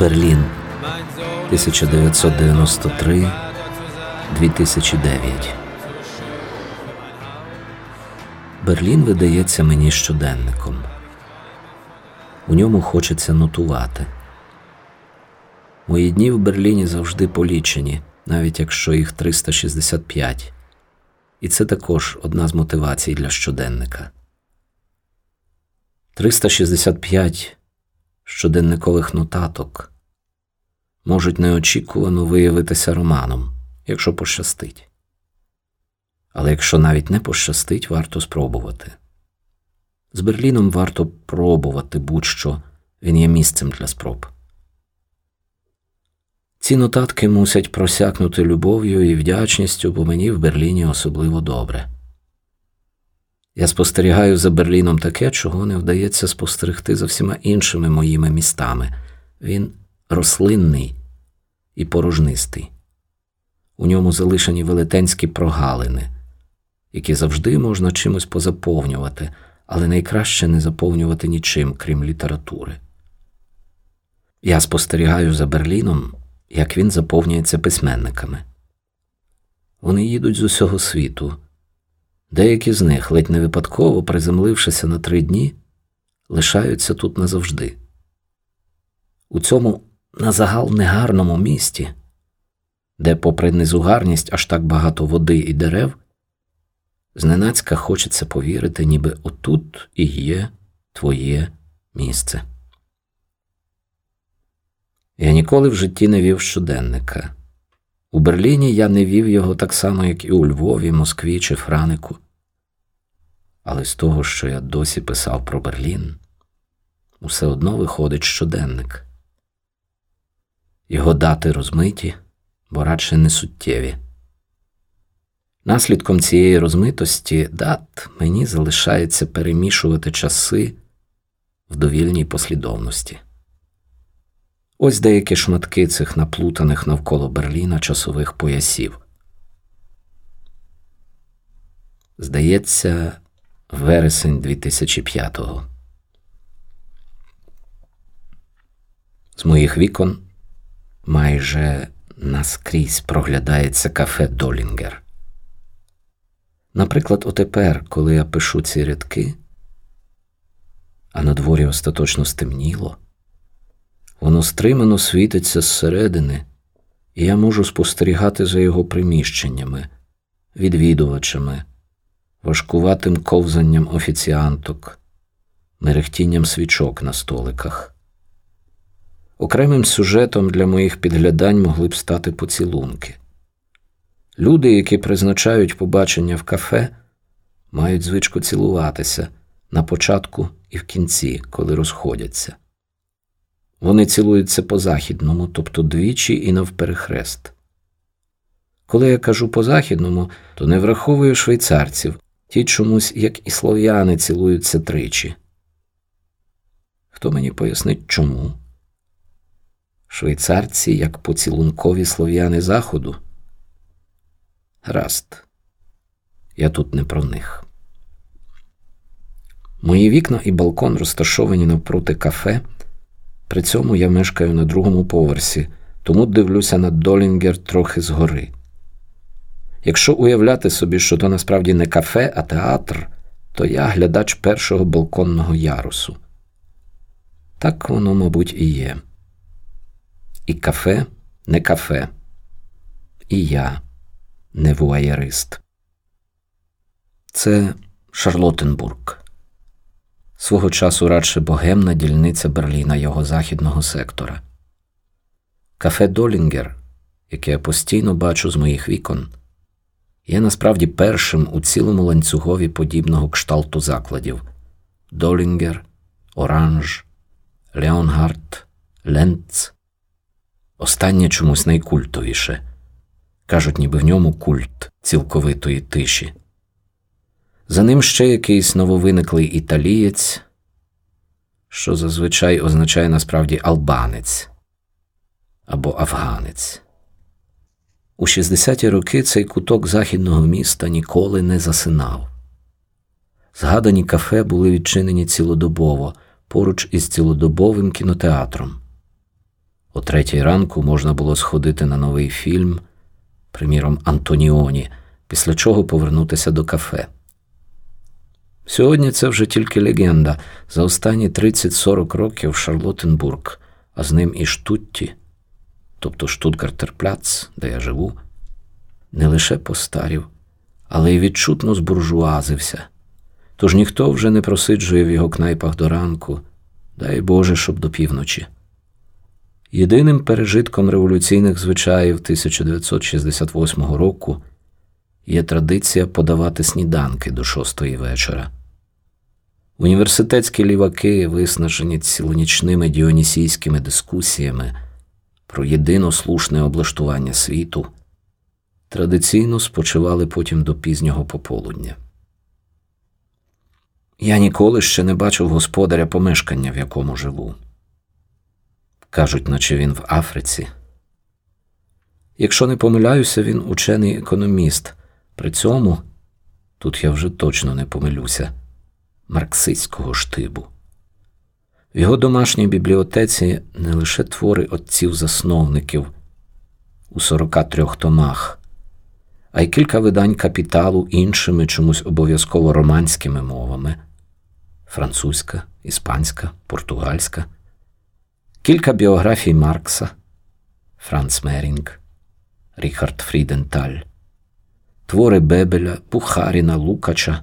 Берлін 1993 2009 Берлін видається мені щоденником. У ньому хочеться нотувати. Мої дні в Берліні завжди полічені, навіть якщо їх 365. І це також одна з мотивацій для щоденника. 365 щоденникових нотаток можуть неочікувано виявитися романом, якщо пощастить. Але якщо навіть не пощастить, варто спробувати. З Берліном варто пробувати будь-що він є місцем для спроб. Ці нотатки мусять просякнути любов'ю і вдячністю, бо мені в Берліні особливо добре. Я спостерігаю за Берліном таке, чого не вдається спостерегти за всіма іншими моїми містами. Він рослинний і порожнистий. У ньому залишені велетенські прогалини, які завжди можна чимось позаповнювати, але найкраще не заповнювати нічим, крім літератури. Я спостерігаю за Берліном, як він заповнюється письменниками. Вони їдуть з усього світу. Деякі з них, ледь не випадково, приземлившися на три дні, лишаються тут назавжди. У цьому на загал негарному місті, де, попри незугарність аж так багато води і дерев, зненацька хочеться повірити, ніби отут і є твоє місце. Я ніколи в житті не вів щоденника. У Берліні я не вів його так само, як і у Львові, Москві чи Франику. Але з того, що я досі писав про Берлін, усе одно виходить щоденник. Його дати розмиті, бо радше не суттєві. Наслідком цієї розмитості дат мені залишається перемішувати часи в довільній послідовності. Ось деякі шматки цих наплутаних навколо Берліна часових поясів. Здається, вересень 2005-го. З моїх вікон майже наскрізь проглядається кафе Долінгер. Наприклад, отепер, коли я пишу ці рядки, а на дворі остаточно стемніло. Воно стримано світиться зсередини, і я можу спостерігати за його приміщеннями, відвідувачами, важкуватим ковзанням офіціанток, мерехтінням свічок на столиках. Окремим сюжетом для моїх підглядань могли б стати поцілунки. Люди, які призначають побачення в кафе, мають звичку цілуватися на початку і в кінці, коли розходяться. Вони цілуються по західному, тобто двічі і навперехрест. Коли я кажу по західному, то не враховую швейцарців, ті чомусь, як і слов'яни, цілуються тричі. Хто мені пояснить чому? Швейцарці як поцілункові слов'яни Заходу? Гаразд, я тут не про них. Мої вікна і балкон розташовані навпроти кафе. При цьому я мешкаю на другому поверсі, тому дивлюся на Долінгер трохи згори. Якщо уявляти собі, що то насправді не кафе, а театр, то я глядач першого балконного ярусу. Так воно, мабуть, і є. І кафе не кафе, і я не вуаєрист. Це Шарлотенбург свого часу радше богемна дільниця Берліна його західного сектора. Кафе Долінгер, яке я постійно бачу з моїх вікон, є насправді першим у цілому ланцюгові подібного кшталту закладів Долінгер, Оранж, Леонгард, Ленц. Останнє чомусь найкультовіше. Кажуть, ніби в ньому культ цілковитої тиші. За ним ще якийсь нововиниклий італієць, що зазвичай означає насправді албанець або афганець. У 60-ті роки цей куток західного міста ніколи не засинав. Згадані кафе були відчинені цілодобово поруч із цілодобовим кінотеатром. О третій ранку можна було сходити на новий фільм, приміром Антоніоні, після чого повернутися до кафе. Сьогодні це вже тільки легенда. За останні 30-40 років Шарлотенбург, а з ним і Штутті, тобто Штутгартерпляц, де я живу, не лише постарів, але й відчутно збуржуазився. Тож ніхто вже не просиджує в його кнайпах до ранку, дай Боже, щоб до півночі. Єдиним пережитком революційних звичаїв 1968 року є традиція подавати сніданки до шостої вечора. Університетські ліваки, виснажені цілонічними діонісійськими дискусіями про єдино слушне облаштування світу, традиційно спочивали потім до пізнього пополудня. Я ніколи ще не бачив господаря помешкання, в якому живу. Кажуть, наче він в Африці. Якщо не помиляюся, він учений економіст. При цьому, тут я вже точно не помилюся, марксистського штибу. В його домашній бібліотеці не лише твори отців-засновників у 43 томах, а й кілька видань капіталу іншими чомусь обов'язково романськими мовами французька, іспанська, португальська, кілька біографій Маркса, Франц Мерінг, Ріхард Фріденталь, твори Бебеля, Бухаріна, Лукача,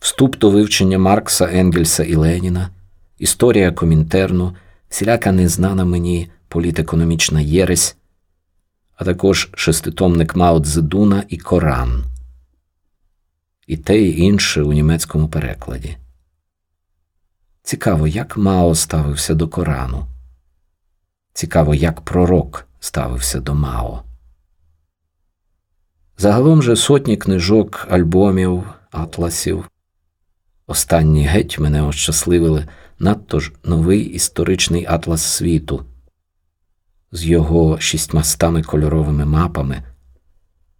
вступ до вивчення Маркса, Енгельса і Леніна, історія Комінтерну, всіляка незнана мені політекономічна єресь, а також шеститомник Мао Цзедуна і Коран. І те і інше у німецькому перекладі. Цікаво, як Мао ставився до Корану. Цікаво, як пророк ставився до Мао. Загалом же сотні книжок, альбомів, атласів. Останні геть мене ощасливили надто ж новий історичний атлас світу з його шістьмастами кольоровими мапами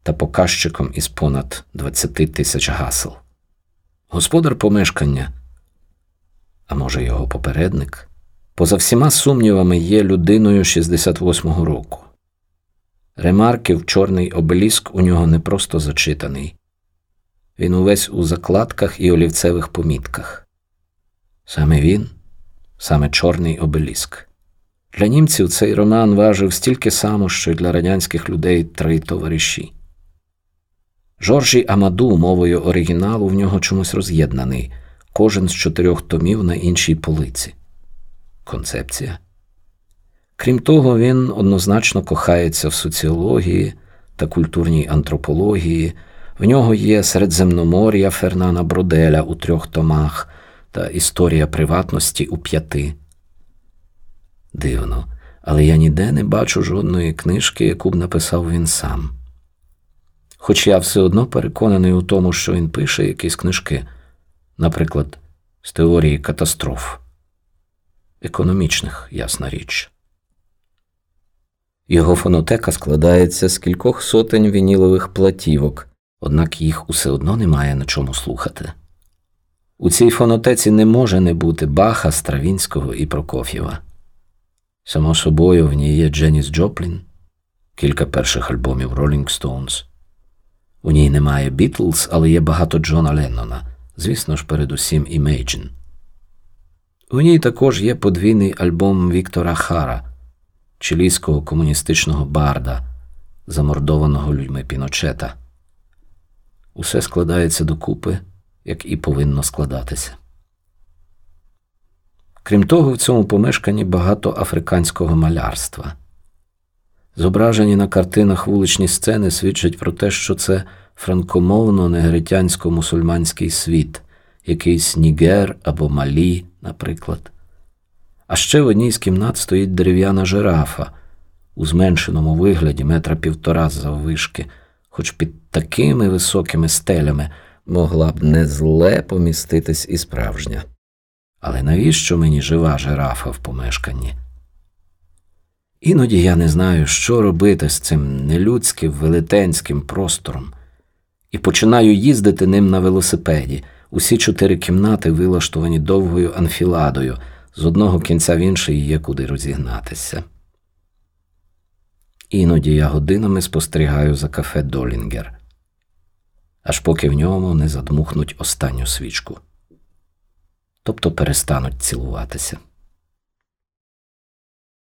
та показчиком із понад 20 тисяч гасел. Господар помешкання, а може, його попередник, поза всіма сумнівами є людиною 68-го року. Ремарків чорний обеліск у нього не просто зачитаний, він увесь у закладках і олівцевих помітках. Саме він, саме чорний обеліск. Для німців цей роман важив стільки само, що й для радянських людей три товариші. Жоржі Амаду мовою оригіналу в нього чомусь роз'єднаний, кожен з чотирьох томів на іншій полиці. Концепція. Крім того, він однозначно кохається в соціології та культурній антропології. В нього є Середземномор'я Фернана Броделя у трьох томах та Історія приватності у п'яти. Дивно, але я ніде не бачу жодної книжки, яку б написав він сам. Хоч я все одно переконаний у тому, що він пише якісь книжки, наприклад, з теорії катастроф, економічних, ясна річ. Його фонотека складається з кількох сотень вінілових платівок, однак їх усе одно немає на чому слухати. У цій фонотеці не може не бути Баха, Стравінського і Прокоф'єва. Само собою в ній є Дженіс Джоплін, кілька перших альбомів Rolling Stones. У ній немає Бітлз, але є багато Джона Леннона, звісно ж, передусім Imagine. У ній також є подвійний альбом Віктора Хара, чилійського комуністичного барда, замордованого людьми Піночета. Усе складається докупи, як і повинно складатися. Крім того, в цьому помешканні багато африканського малярства. Зображені на картинах вуличні сцени свідчать про те, що це франкомовно негритянсько-мусульманський світ, якийсь Нігер або Малі, наприклад. А ще в одній з кімнат стоїть дерев'яна жирафа у зменшеному вигляді метра півтора заввишки, хоч під такими високими стелями могла б не зле поміститись і справжня. Але навіщо мені жива жирафа в помешканні? Іноді я не знаю, що робити з цим нелюдським велетенським простором, і починаю їздити ним на велосипеді. Усі чотири кімнати вилаштовані довгою анфіладою, з одного кінця в інший є куди розігнатися. Іноді я годинами спостерігаю за кафе Долінгер, аж поки в ньому не задмухнуть останню свічку, тобто перестануть цілуватися.